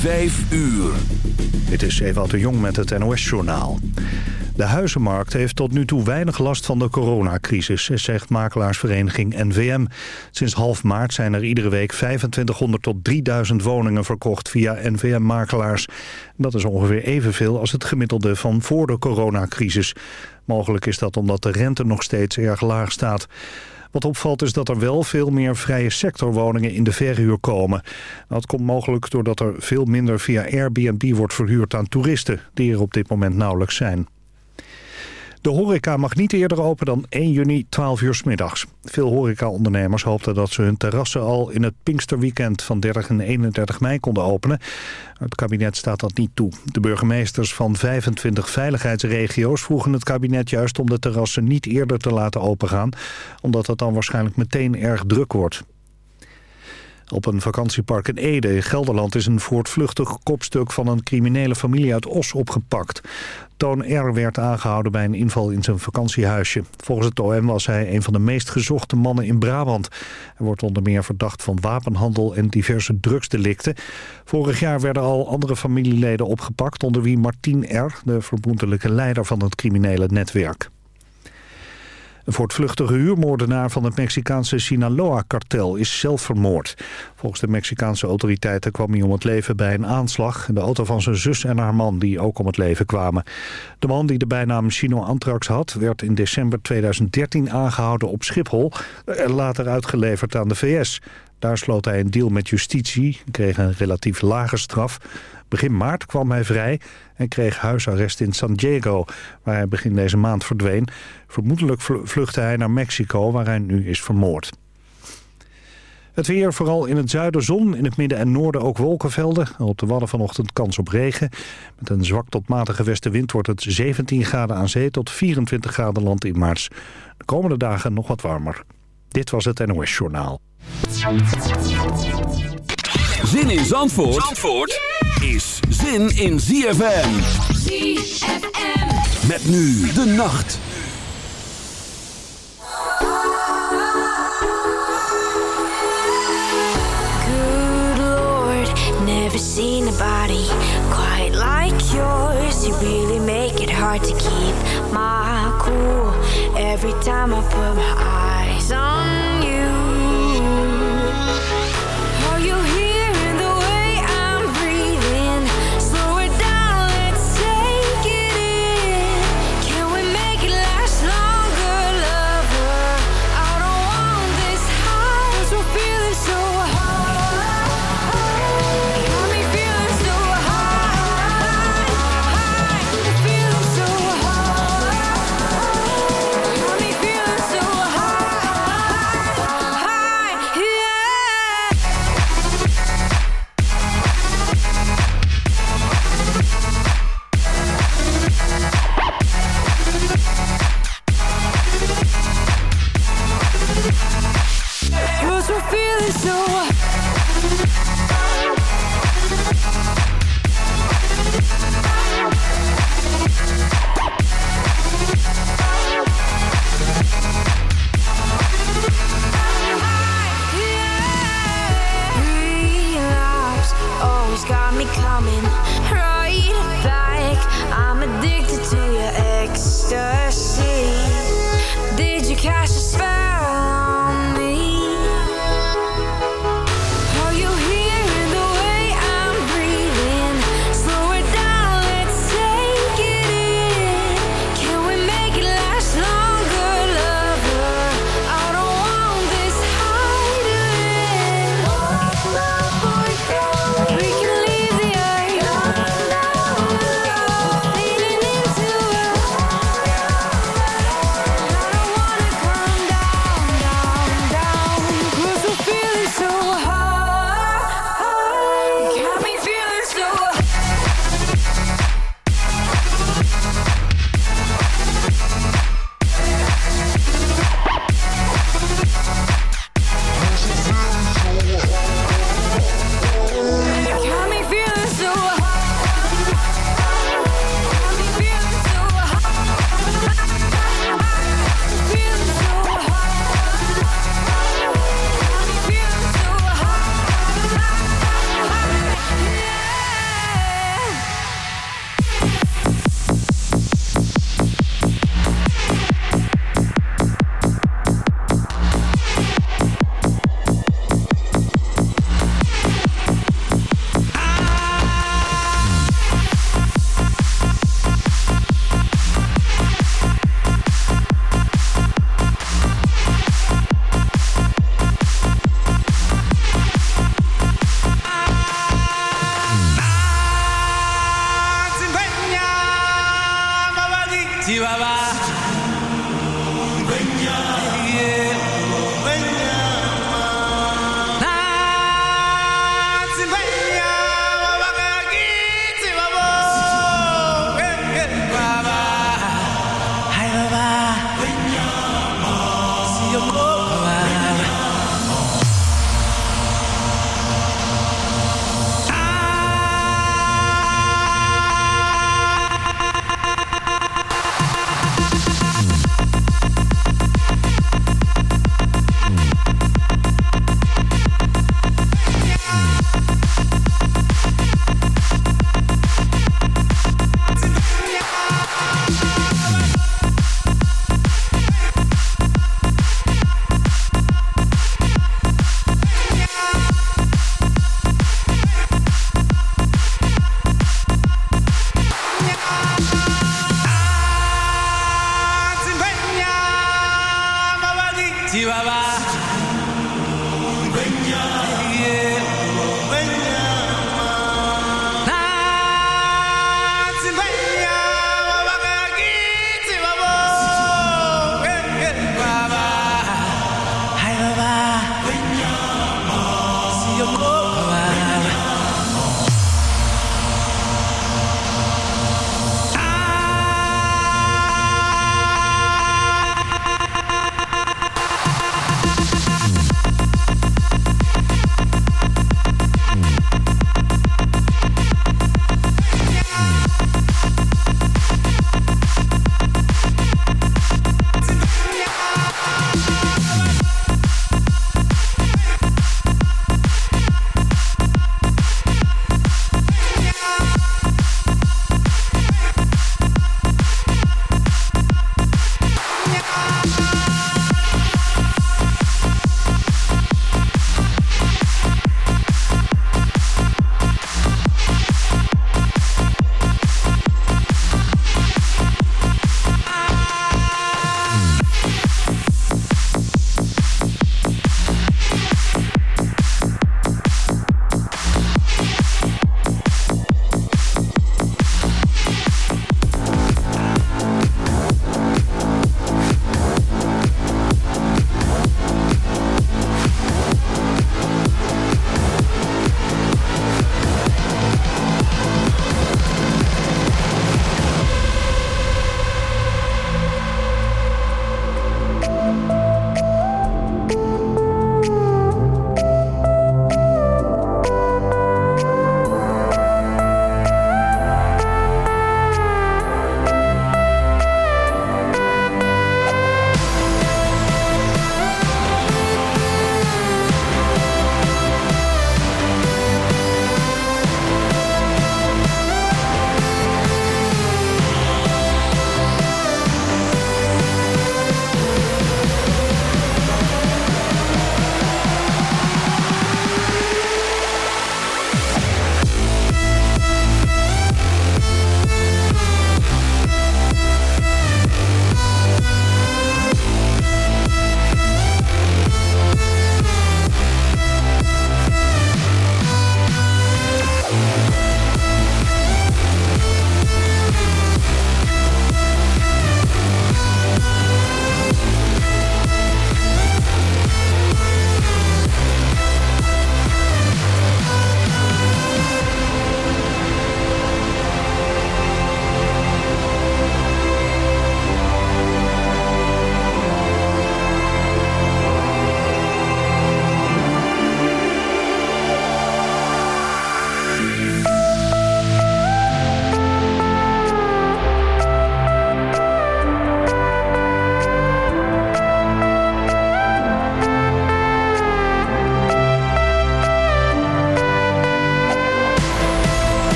Vijf uur. Dit is Ewout de Jong met het NOS-journaal. De huizenmarkt heeft tot nu toe weinig last van de coronacrisis, zegt makelaarsvereniging NVM. Sinds half maart zijn er iedere week 2500 tot 3000 woningen verkocht via NVM-makelaars. Dat is ongeveer evenveel als het gemiddelde van voor de coronacrisis. Mogelijk is dat omdat de rente nog steeds erg laag staat. Wat opvalt is dat er wel veel meer vrije sectorwoningen in de verhuur komen. Dat komt mogelijk doordat er veel minder via Airbnb wordt verhuurd aan toeristen... die er op dit moment nauwelijks zijn. De horeca mag niet eerder open dan 1 juni 12 uur s middags. Veel horecaondernemers hoopten dat ze hun terrassen al in het Pinksterweekend van 30 en 31 mei konden openen. Het kabinet staat dat niet toe. De burgemeesters van 25 veiligheidsregio's vroegen het kabinet juist om de terrassen niet eerder te laten opengaan, omdat het dan waarschijnlijk meteen erg druk wordt. Op een vakantiepark in Ede in Gelderland is een voortvluchtig kopstuk van een criminele familie uit Os opgepakt. Toon R. werd aangehouden bij een inval in zijn vakantiehuisje. Volgens het OM was hij een van de meest gezochte mannen in Brabant. Hij wordt onder meer verdacht van wapenhandel en diverse drugsdelicten. Vorig jaar werden al andere familieleden opgepakt... onder wie Martien R., de vermoedelijke leider van het criminele netwerk. Een voortvluchtige huurmoordenaar van het Mexicaanse Sinaloa-kartel is zelf vermoord. Volgens de Mexicaanse autoriteiten kwam hij om het leven bij een aanslag... in de auto van zijn zus en haar man die ook om het leven kwamen. De man die de bijnaam Chino Antrax had... werd in december 2013 aangehouden op Schiphol... en later uitgeleverd aan de VS. Daar sloot hij een deal met justitie kreeg een relatief lage straf... Begin maart kwam hij vrij en kreeg huisarrest in San Diego, waar hij begin deze maand verdween. Vermoedelijk vluchtte hij naar Mexico, waar hij nu is vermoord. Het weer, vooral in het zuiden zon, in het midden en noorden ook wolkenvelden. Op de Wadden vanochtend kans op regen. Met een zwak tot matige westenwind wordt het 17 graden aan zee tot 24 graden land in maart. De komende dagen nog wat warmer. Dit was het NOS Journaal. Zin in Zandvoort, Zandvoort? is zin in ZFM. ZFM. Met nu de nacht. Good Lord, never seen a body quite like yours. You really make it hard to keep my cool every time I put my eyes on you. Got me coming right back. I'm addicted to your ecstasy.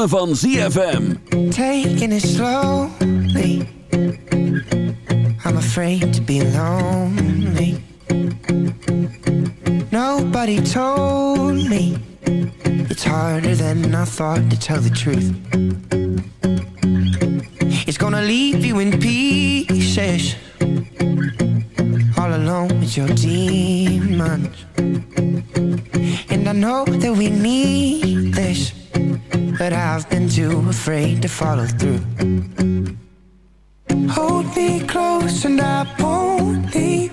Ritme van ZFM. Taking it slowly. I'm afraid to be lonely. Nobody told me it's harder than I thought to tell the truth. It's gonna leave you in pieces, all alone with your demons. And I know that we need but I've been too afraid to follow through. Hold me close and I won't leave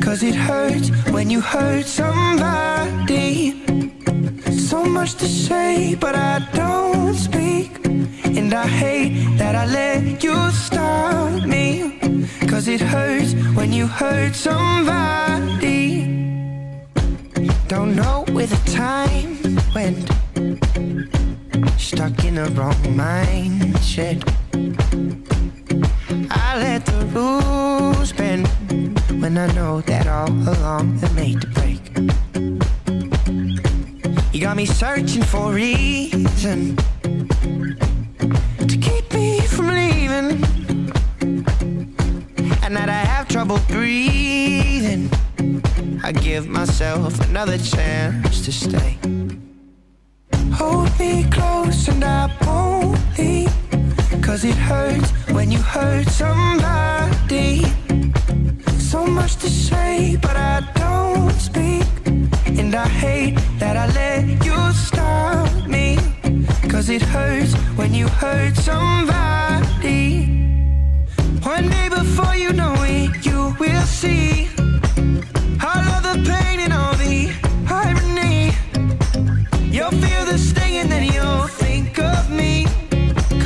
Cause it hurts when you hurt somebody So much to say but I don't speak And I hate that I let you stop me Cause it hurts when you hurt somebody Don't know where the time went Stuck in the wrong mindset I let the rules bend when I know that all along they're made to break. You got me searching for a reason to keep me from leaving, and that I have trouble breathing. I give myself another chance to stay. Hold me close and I won't leave. Cause it hurts when you hurt somebody. So much to say but I don't speak. And I hate that I let you stop me. Cause it hurts when you hurt somebody. One day before you know it you will see. All of the pain and all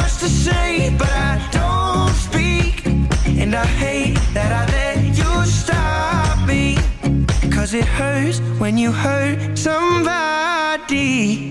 much to say, but I don't speak. And I hate that I let you stop me. Cause it hurts when you hurt somebody.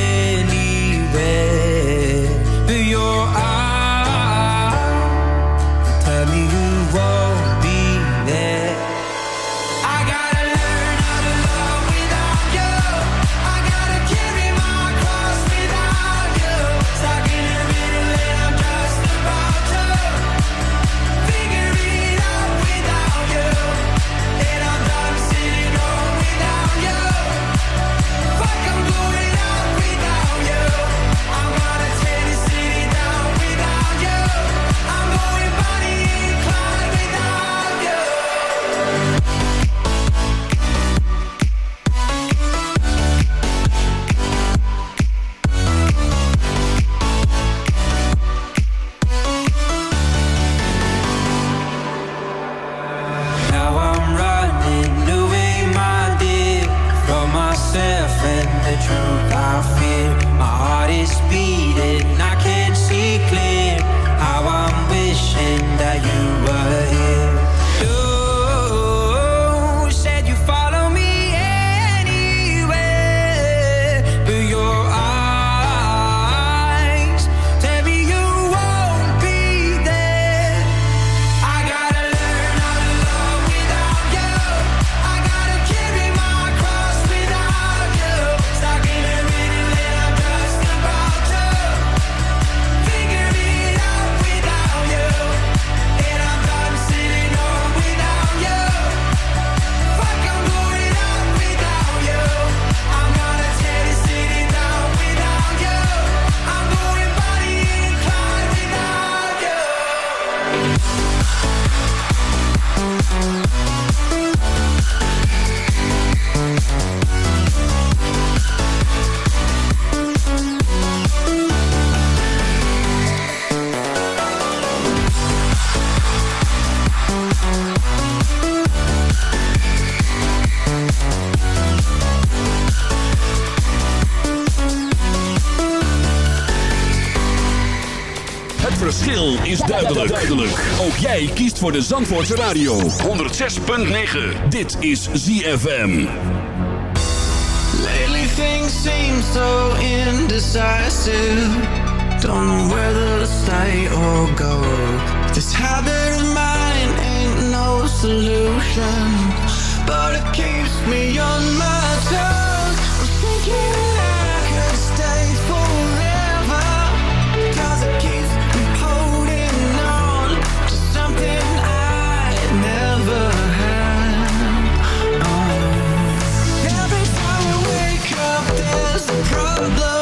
voor de Zandvoortse Radio. 106.9. Dit is ZFM. Lately things seem so indecisive. Don't know whether to stay or go. This habit of mine ain't no solution. But it keeps me on my toes. I'm thinking the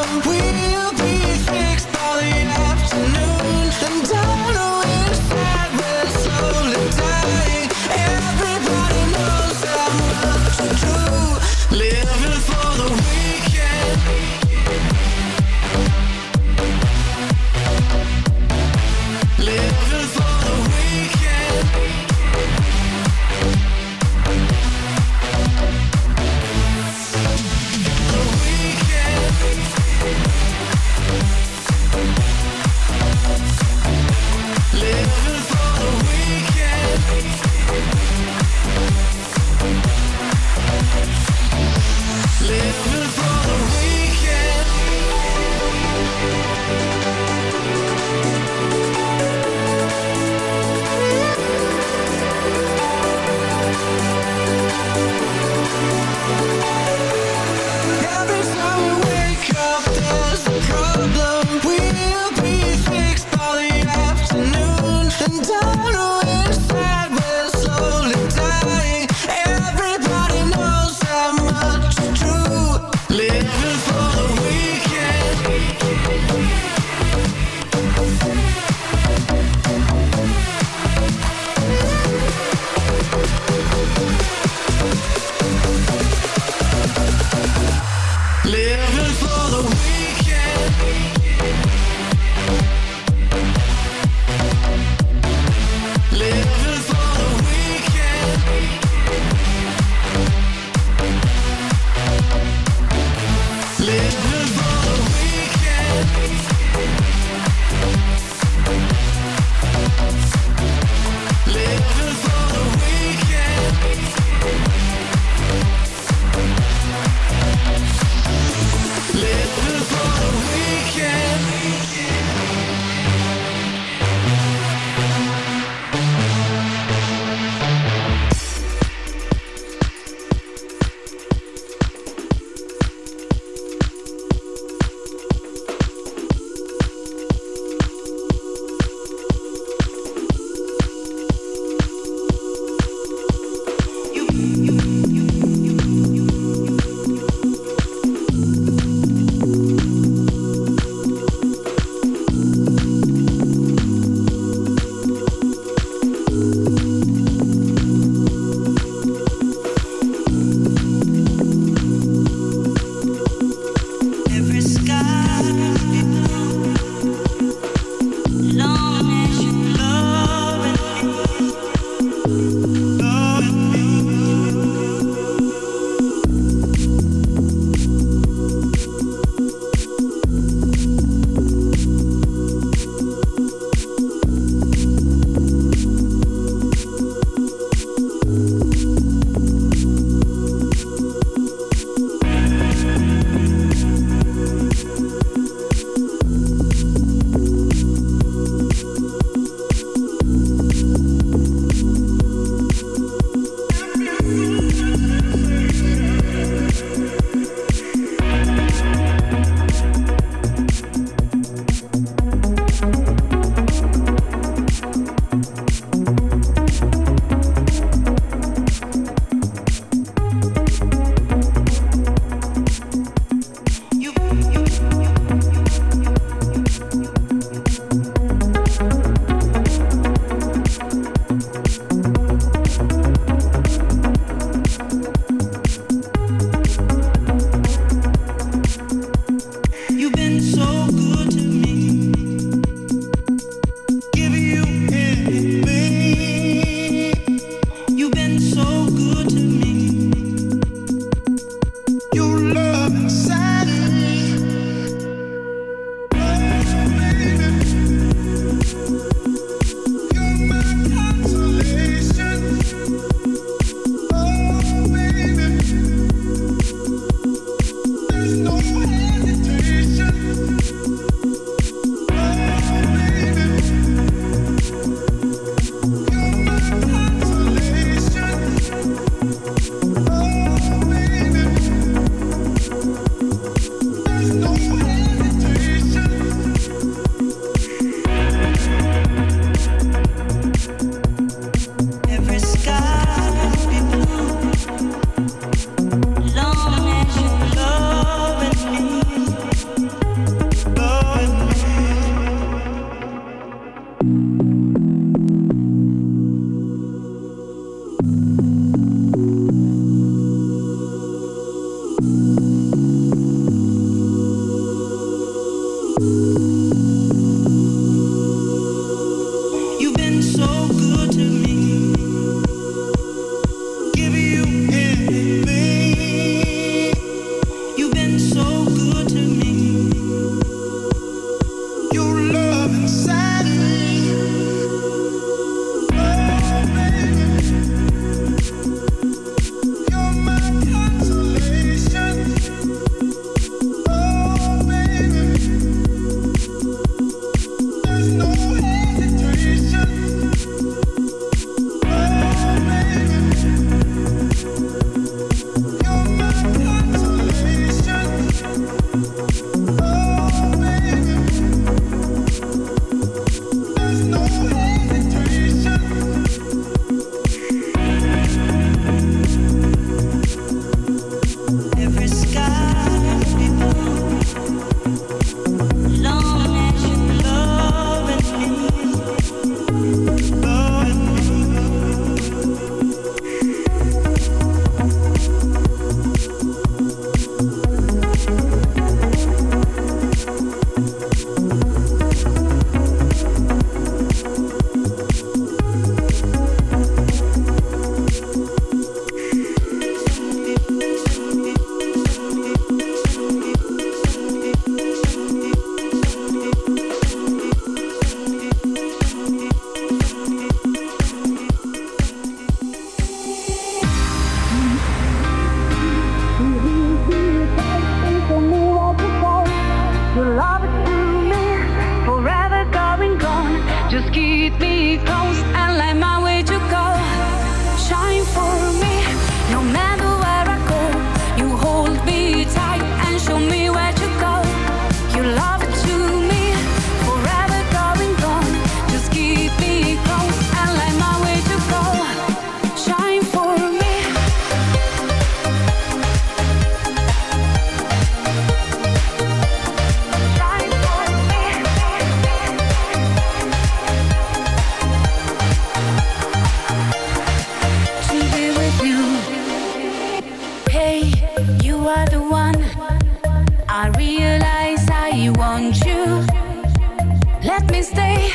Let me stay,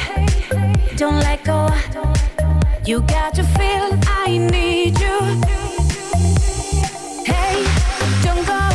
don't let go. You got to feel I need you. Hey, don't go.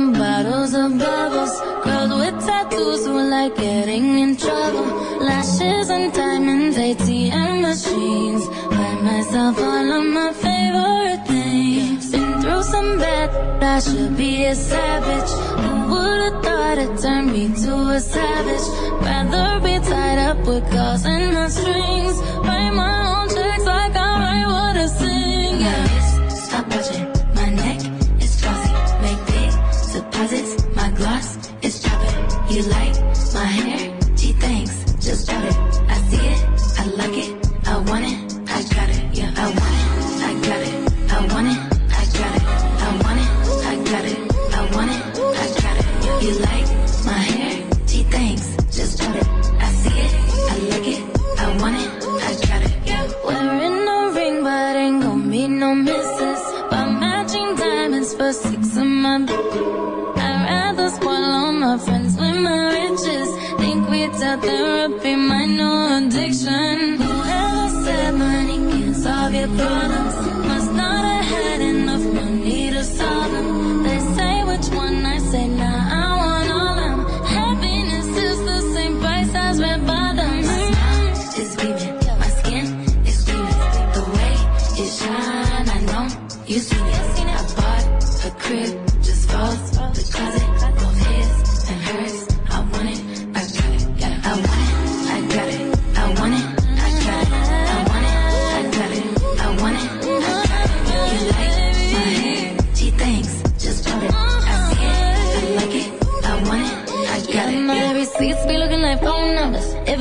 and bottles of bubbles. Girls with tattoos who like getting in trouble. Lashes and diamonds, ATM machines. Buy myself all of my favorite things. Been through some bad, I should be a savage. Who would've thought it turned me to a savage? Rather be tied up with calls and Thoughts, the closet.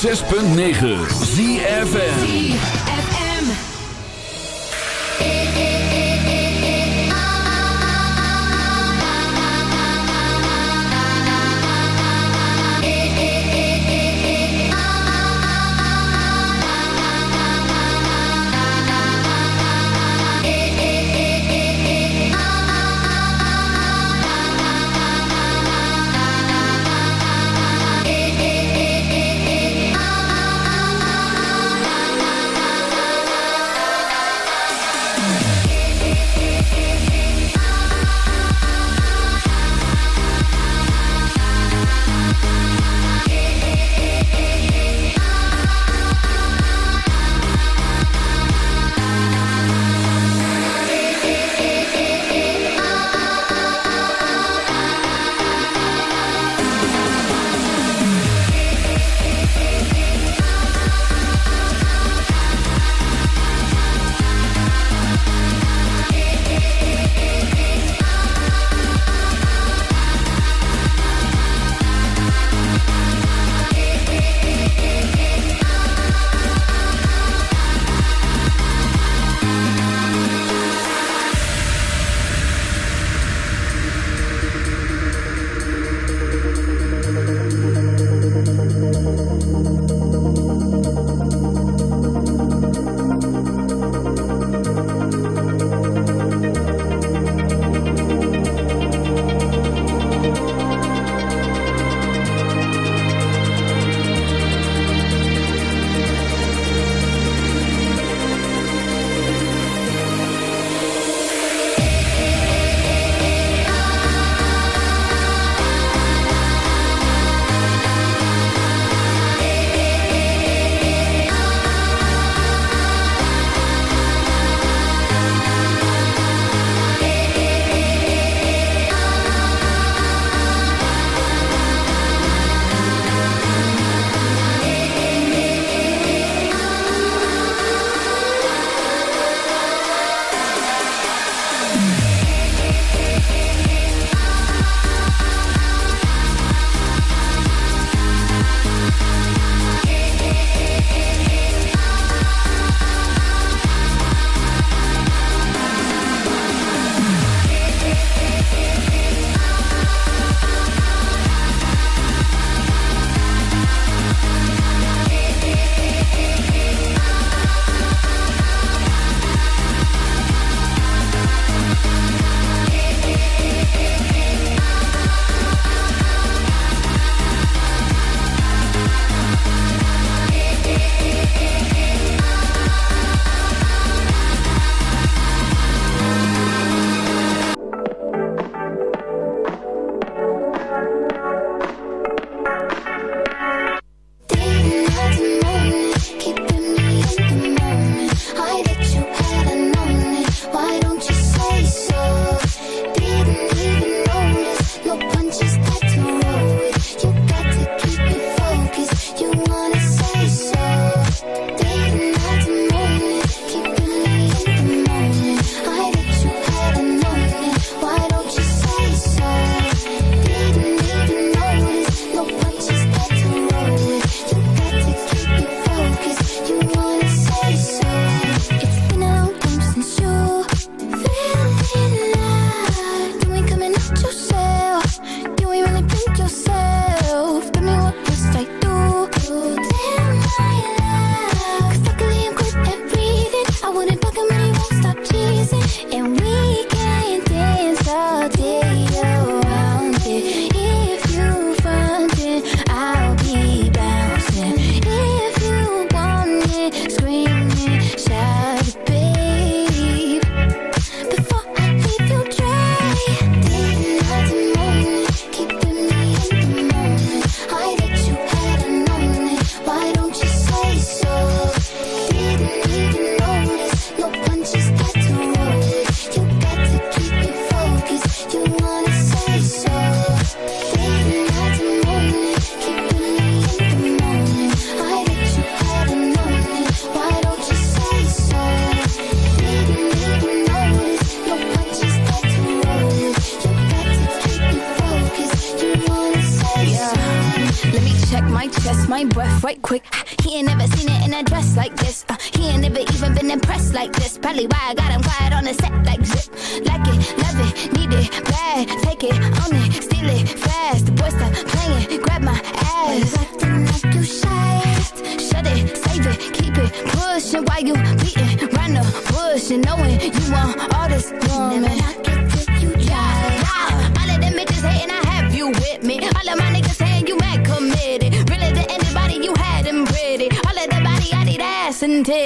106.9 ZFN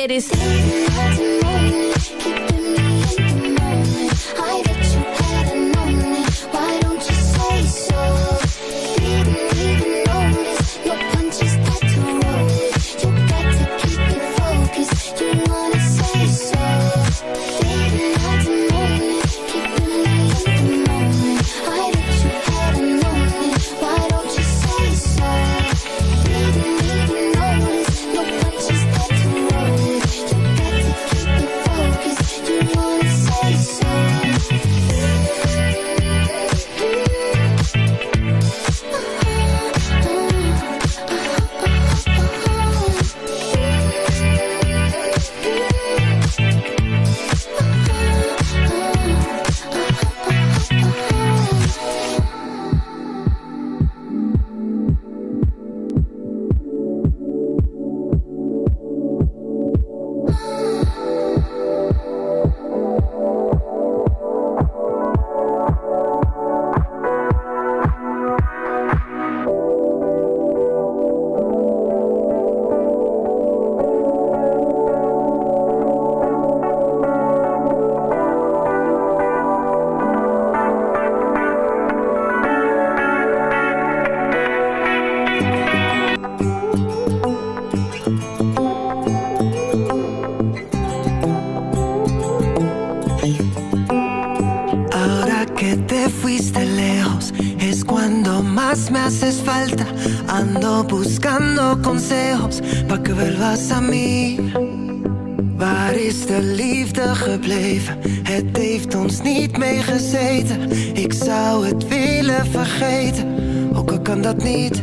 ladies. Sami, Waar is de liefde gebleven? Het heeft ons niet meegezeten. Ik zou het willen vergeten, ook al kan dat niet.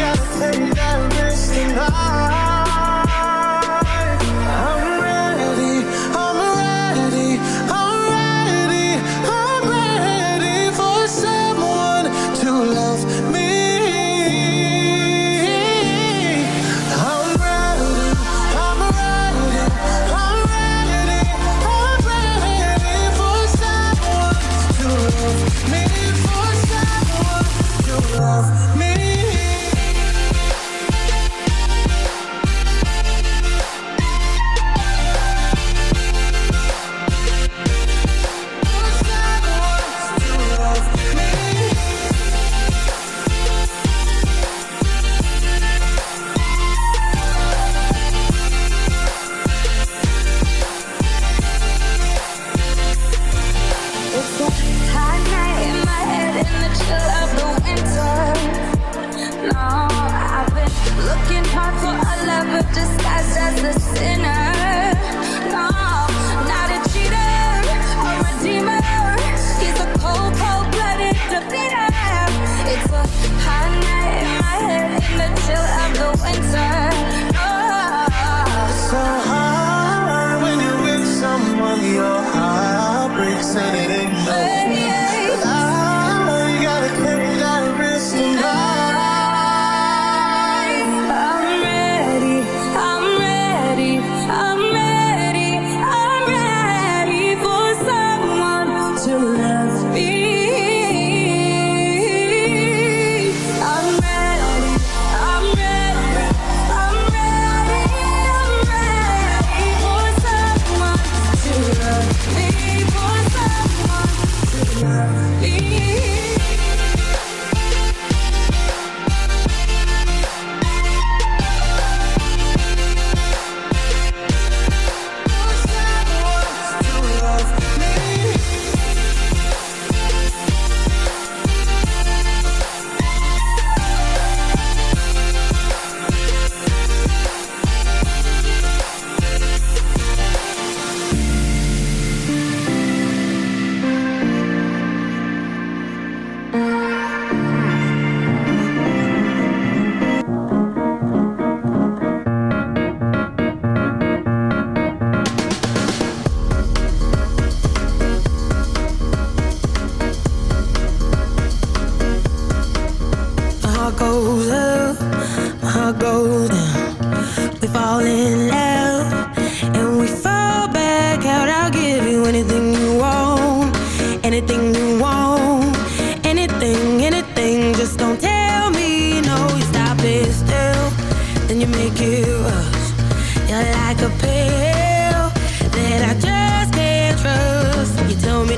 gotta take that risk tonight.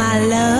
my love.